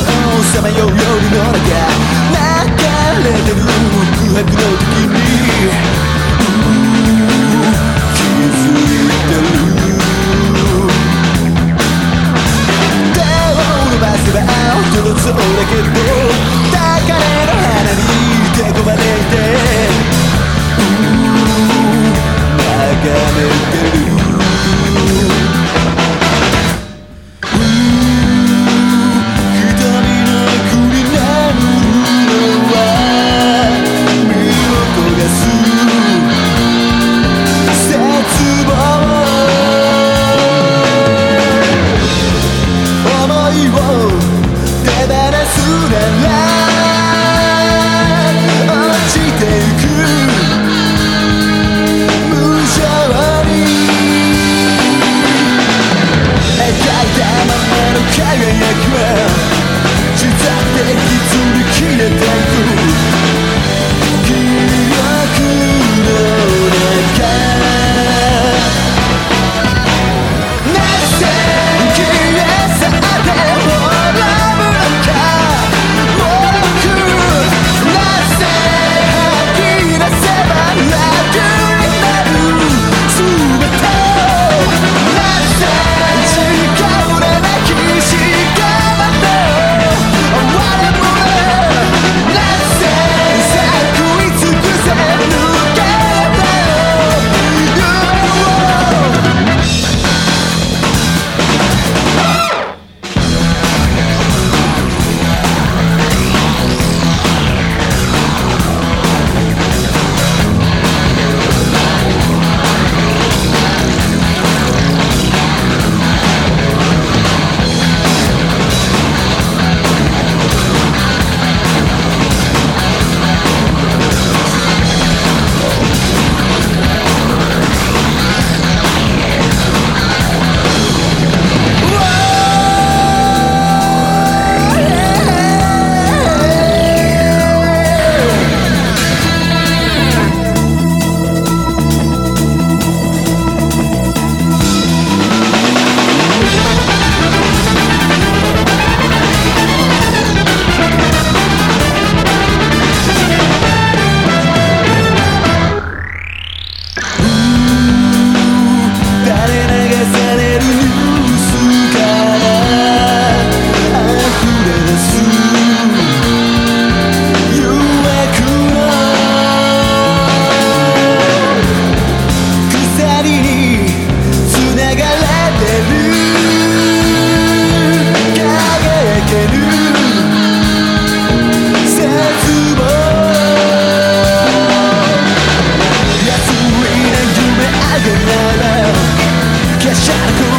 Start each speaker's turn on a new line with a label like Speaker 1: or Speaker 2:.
Speaker 1: をさまよう夜の中流れてる空白の時に regret shadow